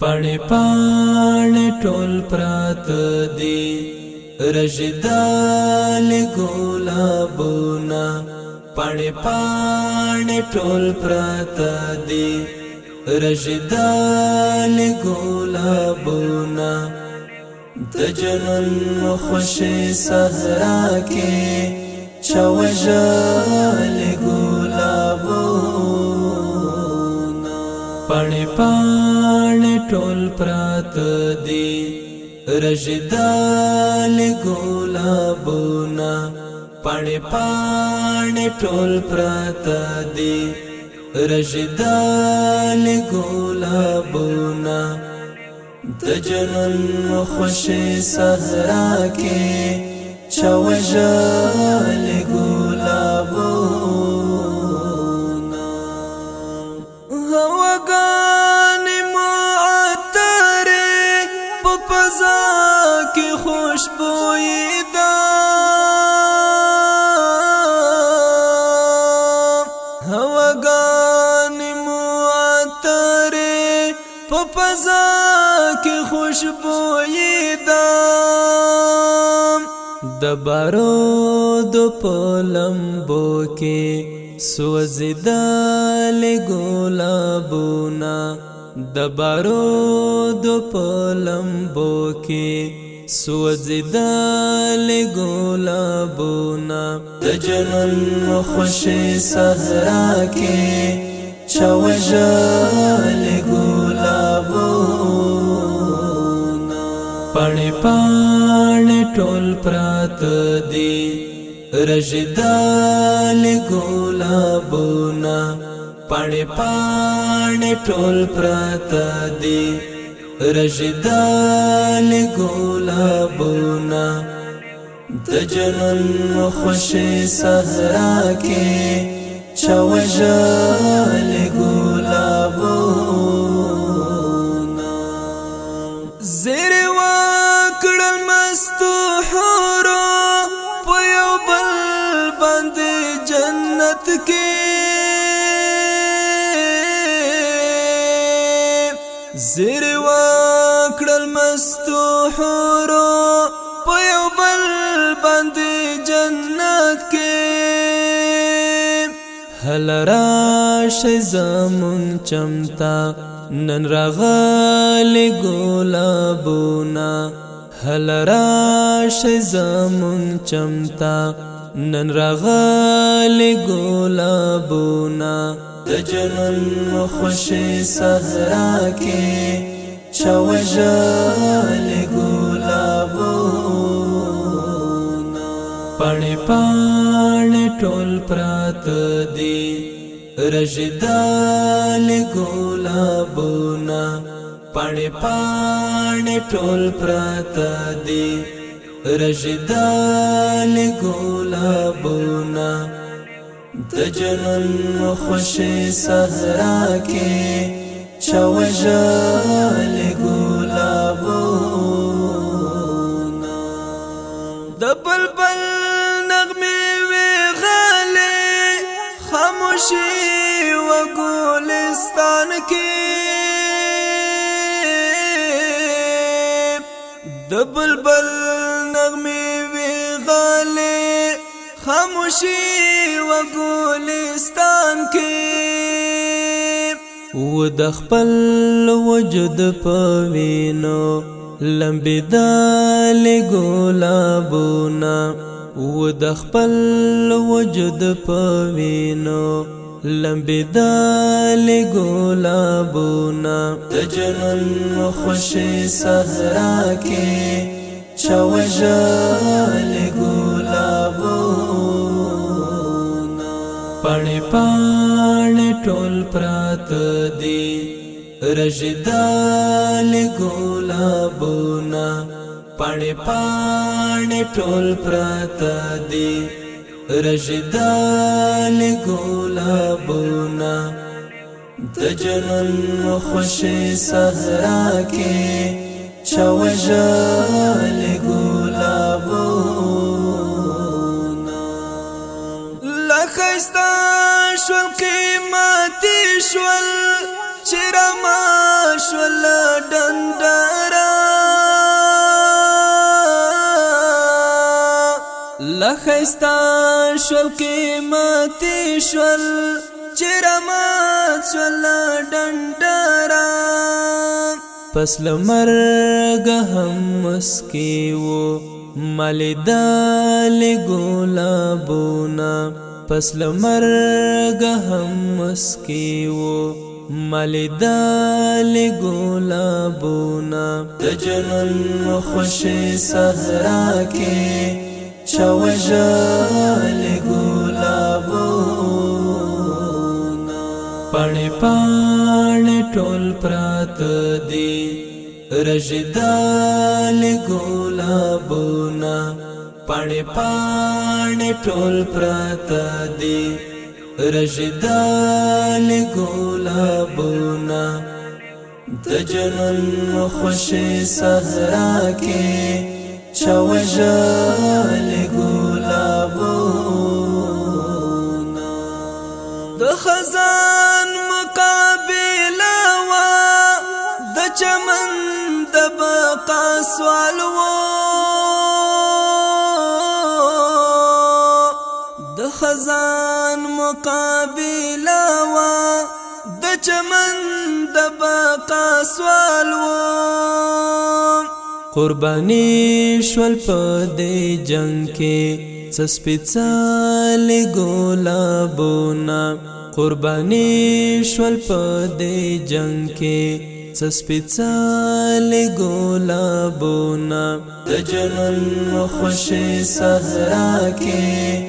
پړې پاړې ټول پرات دی رشدال ګلابونه پړې پاړې ټول پرات دی رشدال ګلابونه د جنن خوشې صحرا کې چوجال ګلابونه پړې پاړې ټول پرات دی رشدال ګلابونه پړې پړې ټول پرات دی رشدال ګلابونه د جنن خوشې صحرا کې چوجال ګلابونه پزا کې خوشبوې دا د بارود په لمبو کې سوځدل ګلابونه د بارود په لمبو کې سوځدل ګلابونه د جنن خوشي صحرا کې چوجل ګلابونه پړې پړې ټول پرات دی رشدال ګلابونه پړې پړې ټول پرات دی رشدال ګلابونه د جنن خوشې صحرا کې چوجال زیر وکړل مستو حورو په یو بل باندې جنت کې هل راشه زمون چمتا نن راغلی ګلابونه هل راشه زمون چمتا نن راغلی ګلابونه د جنون خوشي صحرا کې چوجل ګلابونه پړې پړې ټول پرات دي رجدال ګلابونه پړې پړې ټول پرات دي رجدال ګلابونه د جنون خوشي صحرا کې چوجال ګلابونه د بلبل نغمه وی غالي خاموشي وګلستان کې د بلبل خاموشي و ګلستان کې و د خپل وجود پوینو لمبدال ګلابونه و د خپل وجود پوینو لمبدال ګلابونه د جنون خوشي صحرا کې چوجال ګل پړې پړې ټول پرات دی رشدال ګلابونه پړې پړې ټول پرات دی رشدال ګلابونه د جنن خوشې صحرا کې چوجال ګل خستا شول قیمتي شول چرما شول ډندرا لخستا شول قیمتي شول چرما شول ډندرا پس لمرګ هم مسکی وو مل دال ګلابونه پس لمرګ هم مسکی وو ملدال ګلابونا د جنن خوش صحرا کې چوجال ګلابونا پړې پاړې ټول پرات دی رجدال ګلابونا پړې پاڼې ټول پراته دي رشدال ګلابونه د جنون خوشي صحرا کې چوجال ګلابونه د خزان خزان مقابله وا د چمن د بقا سوال و قربانی شول په دې جنگ کې سپېڅل ګلابونه قربانی شول په دې جنگ کې سپېڅل ګلابونه د جنن خوشي صحرا کې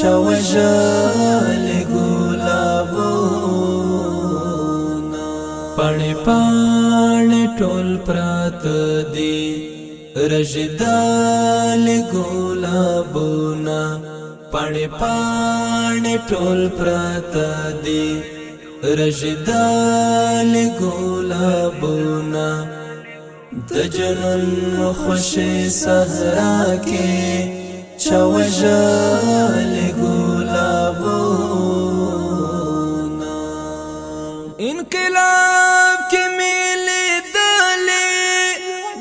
چا وژل ګلابونه پړې پړې ټول پرات دی رشدال ګلابونه پړې پړې ټول پرات دی رشدال ګلابونه د جنن خوشې صحرا کې شوجا انقلاب كميلي دالي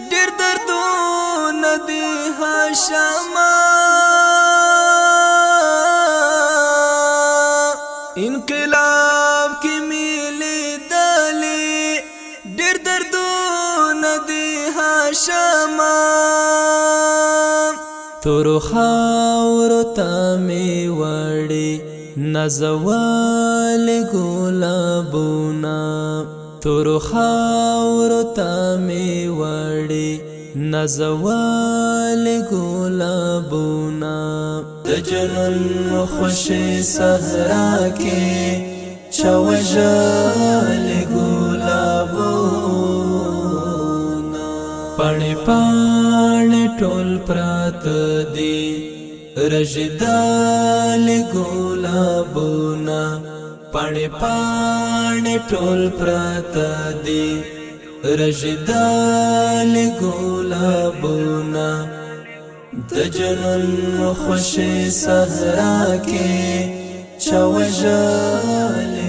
دير دردون دي هاشما انقلاب كميلي دالي دير دردون دي هاشما تورو خاورو تامی وڑی نزوال گلابونا تورو خاورو تامی وڑی نزوال گلابونا د جنون خوش صحرا کې چوجال گلابونا پړې پړې غاړ ټول پرات دی رشدال ګلابونه پړې پړې ټول پرات دی رشدال ګلابونه د جنن خوش صحرا کې چوجاله